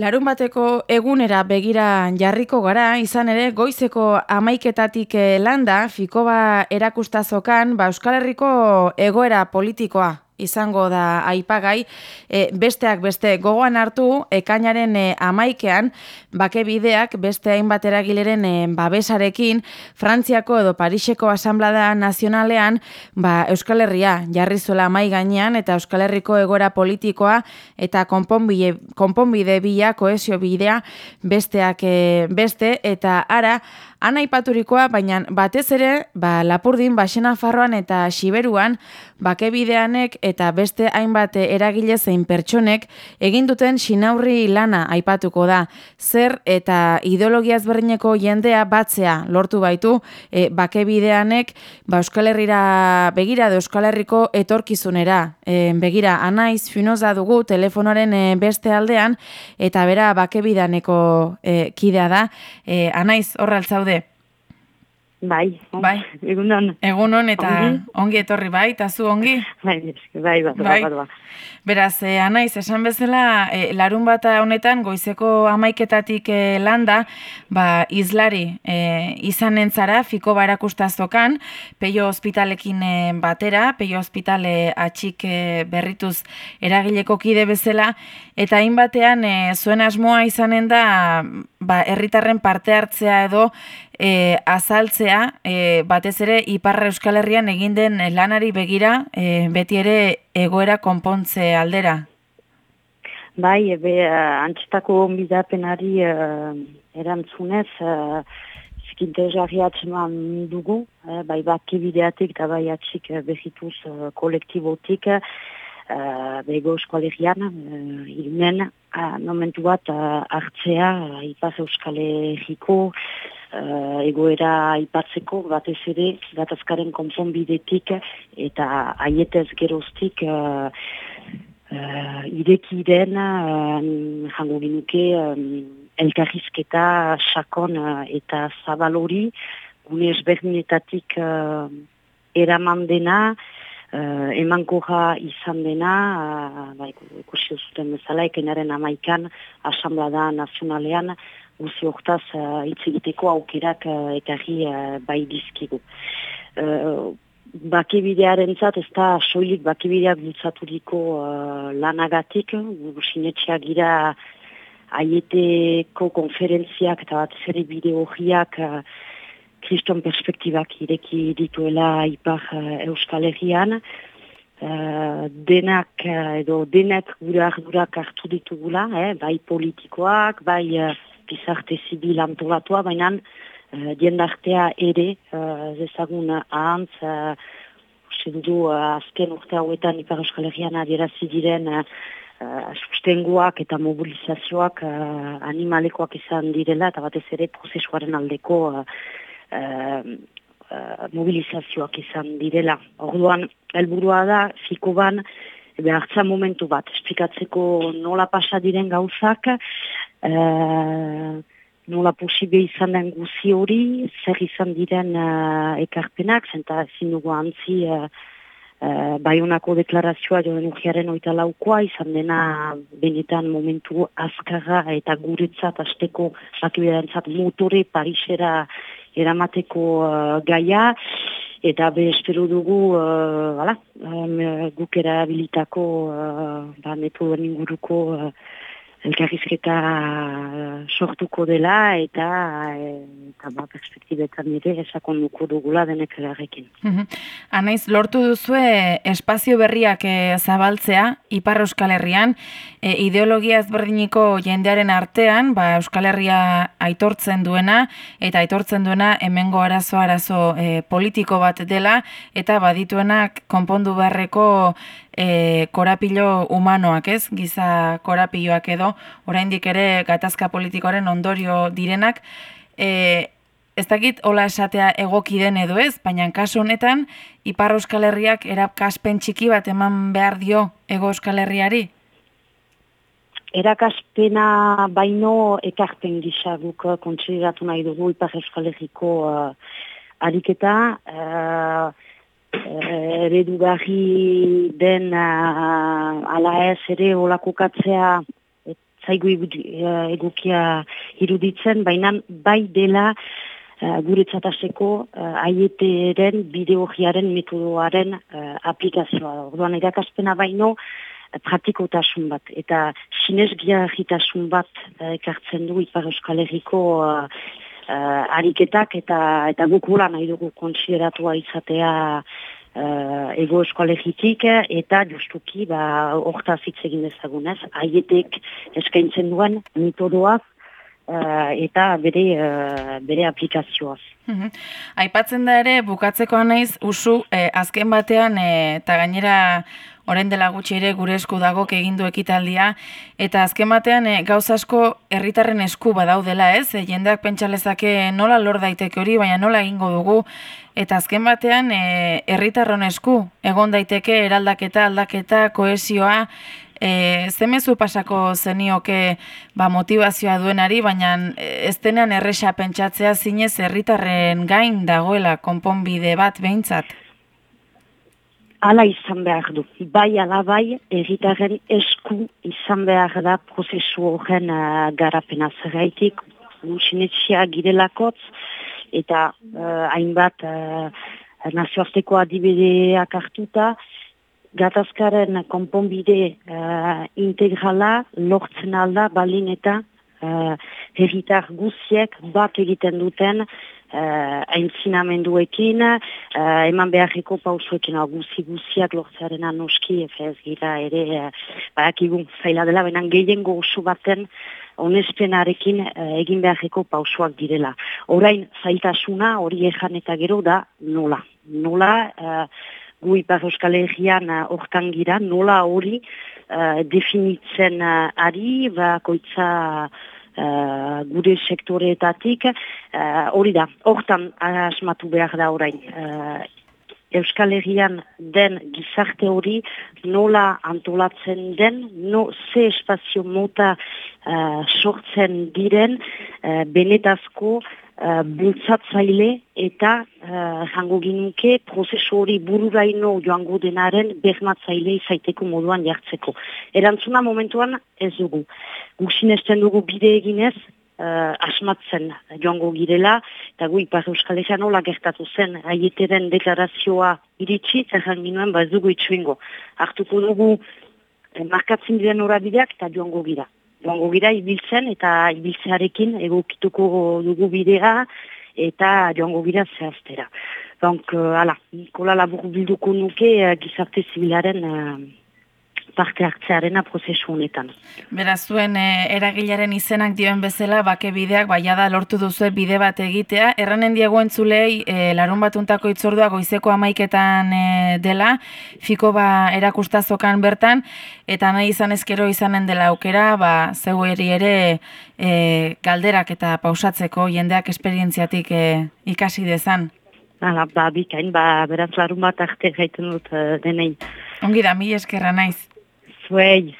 Larun bateko egunera begira jarriko gara, izan ere goizeko amaiketatik eh, landa, fikoba erakustazokan, ba Euskal Herriko egoera politikoa izango da aipagai, e, besteak beste gogoan hartu ekainaren e, amaikean, bake bideak beste hainbat eragileren e, babesarekin, Frantziako edo Pariseko Asamblada Nazionalean, ba, Euskal Herria jarri zuela amai gainean, eta Euskal Herriko egora politikoa, eta konponbide, konponbide bila, koesio bidea, besteak e, beste, eta ara, Ana ipaturikoa, baina batez ere, ba, Lapurdin, Baxena Farroan eta Siberuan, bakebideanek eta beste hainbat eragile zein pertsonek egin duten sinaurri lana aipatuko da. Zer eta ideologia ezberdineko jendea batzea lortu baitu e, bakebideanek ba, Euskal Herrira begira da Euskal Herriko etorkizunera. E, begira, anaiz finoza dugu telefonoaren e, beste aldean eta bera bakebideaneko e, kidea da. E, anaiz, horraltzaude Bai, bai. egunon. Egunon eta ongi, ongi etorri bai, eta zu ongi? Bai, bai, bai, bai. bai. Beraz, e, anaiz, esan bezala, e, larun bata honetan, goizeko amaiketatik e, landa, ba, izlari e, izan entzara, fiko barakustazokan, peio hospitalekin e, batera, peio hospitale atxik e, berrituz eragileko kide bezala, eta hainbatean e, zuen asmoa izanen da, ba, herritarren parte hartzea edo, e, azaltzea, e, batez ere Iparra Euskal Herrian egin den lanari begira, e, beti ere egoera konpontze aldera. Bai, ebe, uh, antxetako onbidapenari uh, erantzunez, uh, dugu, uh, bai baki bideatik eta bai atxik behituz uh, kolektibotik, uh, bego eskualerian, uh, ilmen, uh, momentu bat uh, hartzea, uh, ipaz Euskal Herriko, uh, egoera aipatzeko batez ere gatazkaren konponbidetik eta aietez geroztik uh, uh, ireki den uh, jango ginuke um, elkarrizketa sakon uh, eta zabalori gune esberdinetatik uh, eraman dena uh, emankoja izan dena uh, bai, ikusi zuten bezala ekenaren amaikan asamblada nazionalean guzi hortaz uh, hitz egiteko aukerak uh, ekarri uh, bai dizkigu. Uh, bakibidearen zat, ez da soilik bakibideak dutzaturiko uh, lanagatik, gusinetxea gira aieteko konferentziak eta bat zere bideo uh, kriston perspektibak ireki dituela ipar uh, euskal herrian, Uh, denak edo denak gure ardurak hartu ditugula, eh, bai politikoak, bai gizarte zibil antolatua, baina uh, diendartea ere, uh, zezagun ahantz, uh, dudu, uh, azken urte hauetan Ipar Euskal Herrian adierazi diren uh, sustenguak eta mobilizazioak uh, animalekoak izan direla, eta batez ere prozesuaren aldeko uh, uh, mobilizazioak izan direla. Orduan, helburua da, fiko ban, behartza momentu bat, esplikatzeko nola pasa diren gauzak, uh, nola posibe izan den guzi hori, zer izan diren uh, ekarpenak, zenta ezin dugu antzi uh, uh, baionako deklarazioa joan urgiaren oita laukoa, izan dena benetan momentu azkarra eta guretzat azteko bakiberantzat motore Parisera eramateko uh, gaia, eta be espero dugu uh, bala, um, guk erabilitako uh, ba, metoden inguruko uh, elkarrizketa eh, sortuko dela eta eta ba perspektibetan ere esakon dugula denek egarrekin. Mhm. Anaiz, lortu duzue espazio berriak e, zabaltzea Ipar Euskal Herrian, e, ideologia ezberdiniko jendearen artean, ba Euskal Herria aitortzen duena eta aitortzen duena hemengo arazo arazo e, politiko bat dela eta badituenak konpondu beharreko e, korapilo humanoak, ez? Giza korapiloak edo, oraindik ere gatazka politikoaren ondorio direnak, e, ez dakit hola esatea egoki den edo ez, baina kasu honetan, Ipar Euskal Herriak erakaspen txiki bat eman behar dio ego Euskal Herriari? Erakaspena baino ekarpen gisa guk kontsideratu nahi dugu Ipar Euskal Herriko uh, ariketa, uh, eredugarri den uh, ala ez ere olako katzea zaigu egukia iruditzen, baina bai dela uh, guretzat aseko uh, aieteren bideogiaren metodoaren aplikazioa. Orduan irakaspena baino, pratikotasun bat, eta sinesgia egitasun bat ekartzen du Ipar Euskal Herriko uh, ariketak, eta, eta guk nahi dugu konsideratua izatea uh, ego eskolegitik eta justuki ba, orta zitzegin dezagunez, haietek eskaintzen duen mitodoaz uh, eta bere, uh, bere aplikazioaz. Mhm. Aipatzen da ere, bukatzeko naiz, usu, azken batean, eta gainera orain dela gutxi ere gure esku dago egin du ekitaldia eta azken batean e, gauz asko herritarren esku badaudela, ez? E, jendeak pentsa lezake nola lor daiteke hori, baina nola egingo dugu eta azken batean eh, herritarron esku egon daiteke eraldaketa, aldaketa, kohesioa E, zemezu pasako zenioke ba, motivazioa duenari, baina ez denean erresa pentsatzea zinez herritarren gain dagoela konponbide bat behintzat? Ala izan behar du. Bai ala bai, erritaren esku izan behar da prozesu horren uh, garapena zerraitik, gusinetxia girelakotz, eta uh, hainbat uh, nazioarteko adibideak hartuta, gatazkaren konponbide uh, integrala lortzen alda balin eta uh, herritar guziek bat egiten duten uh, aintzinamenduekin, uh, eman beharriko pausuekin, uh, guzi guziak lortzearen anoski, ez gira ere, uh, badakigun zaila dela, benan gehien gozu baten onespenarekin uh, egin beharriko pausuak direla. Orain zailtasuna hori ejan eta gero da nola. Nola, uh, gu ipar euskal egian hortan gira, nola hori uh, definitzen uh, ari, bakoitza uh, gure sektoreetatik, uh, hori da, hortan asmatu behar da orain. Uh, Euskal Herrian den gizarte hori nola antolatzen den, no ze espazio mota uh, sortzen diren uh, benetazko uh, bultzatzaile eta uh, jango ginuke prozesu hori bururaino joango denaren bermatzaile izaiteko moduan jartzeko. Erantzuna momentuan ez dugu. Guxinesten dugu bide eginez, uh, asmatzen joango girela, eta gu ipar euskal egean hola gertatu zen, aieteren deklarazioa iritsi, zerran ginoen, ba ez dugu itxuingo. Artuko dugu, eh, markatzen diren horabideak eta joango gira joango gira ibiltzen eta ibiltzearekin egokituko dugu bidea eta joango gira zehaztera. Donc, uh, ala, kola labur bilduko nuke uh, gizarte zibilaren uh, parte hartzearena prozesu honetan. Beraz, zuen e, eragilaren izenak dioen bezala, bake bideak, baia da lortu duzu bide bat egitea. Erranen diego entzulei, e, larun batuntako itzordua goizeko amaiketan e, dela, fiko ba erakustazokan bertan, eta nahi izan ezkero izanen dela aukera, ba, zeu eri ere e, galderak eta pausatzeko jendeak esperientziatik e, ikasi dezan. Hala, ba, bikain, ba, beraz larun bat arte gaiten dut uh, denei. Ongi da, mi eskerra naiz. Oui,